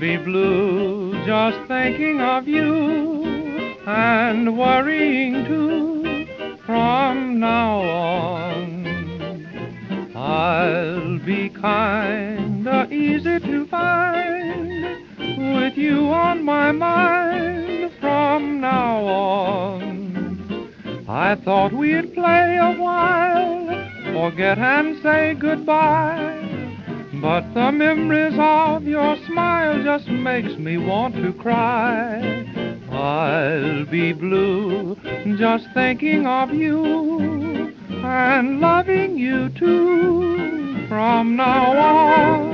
Be blue just thinking of you and worrying too from now on. I'll be kinda easy to find with you on my mind from now on. I thought we'd play a while, forget and say goodbye but the memories of your smile just makes me want to cry. I'll be blue just thinking of you and loving you too from now on.